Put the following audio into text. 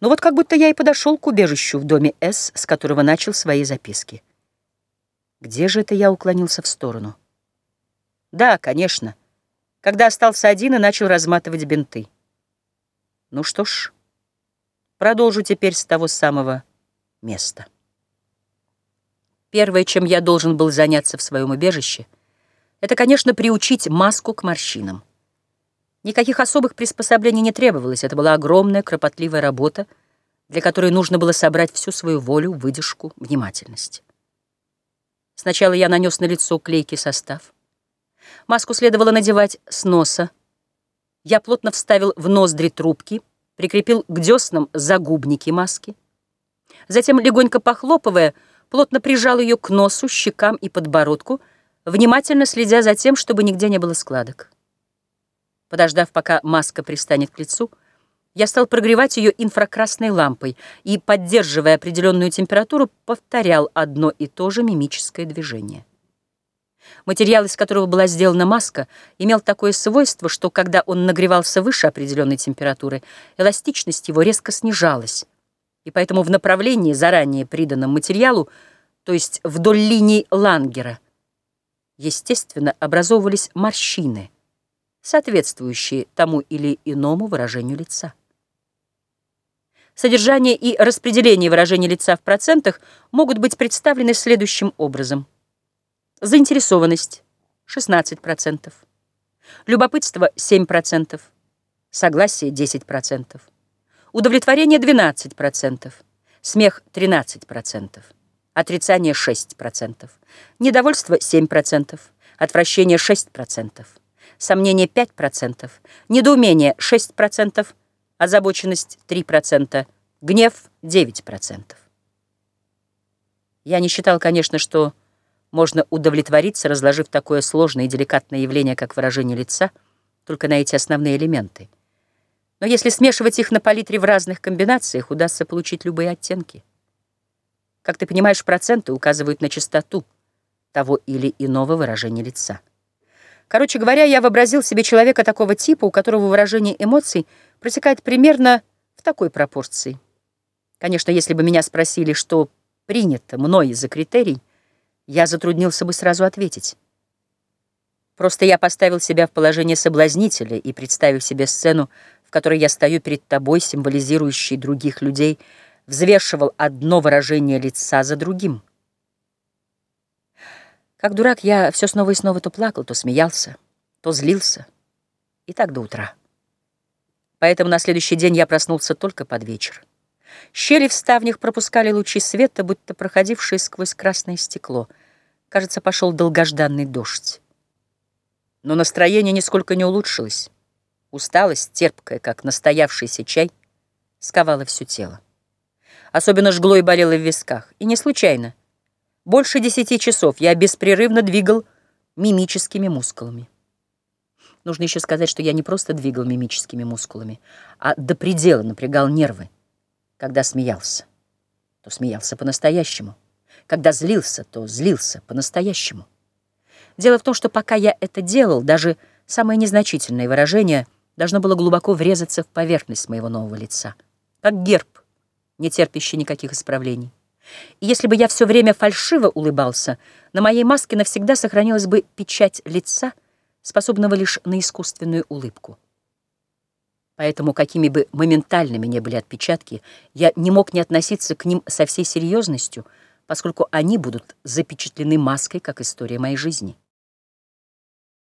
Ну вот как будто я и подошел к убежищу в доме С, с которого начал свои записки. Где же это я уклонился в сторону? Да, конечно, когда остался один и начал разматывать бинты. Ну что ж, продолжу теперь с того самого места. Первое, чем я должен был заняться в своем убежище, это, конечно, приучить маску к морщинам. Никаких особых приспособлений не требовалось, это была огромная, кропотливая работа, для которой нужно было собрать всю свою волю, выдержку, внимательность. Сначала я нанес на лицо клейкий состав. Маску следовало надевать с носа. Я плотно вставил в ноздри трубки, прикрепил к деснам загубники маски. Затем, легонько похлопывая, плотно прижал ее к носу, щекам и подбородку, внимательно следя за тем, чтобы нигде не было складок. Подождав, пока маска пристанет к лицу, я стал прогревать ее инфракрасной лампой и, поддерживая определенную температуру, повторял одно и то же мимическое движение. Материал, из которого была сделана маска, имел такое свойство, что когда он нагревался выше определенной температуры, эластичность его резко снижалась, и поэтому в направлении, заранее приданном материалу, то есть вдоль линии Лангера, естественно, образовывались морщины, соответствующие тому или иному выражению лица. Содержание и распределение выражения лица в процентах могут быть представлены следующим образом. Заинтересованность – 16%, любопытство – 7%, согласие – 10%, удовлетворение – 12%, смех – 13%, отрицание – 6%, недовольство – 7%, отвращение – 6%, сомнение 5%, недоумение 6%, озабоченность 3%, гнев 9%. Я не считал, конечно, что можно удовлетвориться, разложив такое сложное и деликатное явление, как выражение лица, только на эти основные элементы. Но если смешивать их на палитре в разных комбинациях, удастся получить любые оттенки. Как ты понимаешь, проценты указывают на частоту того или иного выражения лица. Короче говоря, я вообразил себе человека такого типа, у которого выражение эмоций протекает примерно в такой пропорции. Конечно, если бы меня спросили, что принято мной за критерий, я затруднился бы сразу ответить. Просто я поставил себя в положение соблазнителя и, представив себе сцену, в которой я стою перед тобой, символизирующей других людей, взвешивал одно выражение лица за другим — как дурак я все снова и снова то плакал, то смеялся, то злился. И так до утра. Поэтому на следующий день я проснулся только под вечер. Щели в ставнях пропускали лучи света, будто проходившие сквозь красное стекло. Кажется, пошел долгожданный дождь. Но настроение нисколько не улучшилось. Усталость, терпкая, как настоявшийся чай, сковала все тело. Особенно жгло и болело в висках. И не случайно — больше десяти часов я беспрерывно двигал мимическими мускулами. Нужно еще сказать, что я не просто двигал мимическими мускулами, а до предела напрягал нервы. Когда смеялся, то смеялся по-настоящему. Когда злился, то злился по-настоящему. Дело в том, что пока я это делал, даже самое незначительное выражение должно было глубоко врезаться в поверхность моего нового лица, как герб, не терпящий никаких исправлений. И если бы я все время фальшиво улыбался, на моей маске навсегда сохранилась бы печать лица, способного лишь на искусственную улыбку. Поэтому, какими бы моментальными ни были отпечатки, я не мог не относиться к ним со всей серьезностью, поскольку они будут запечатлены маской, как история моей жизни.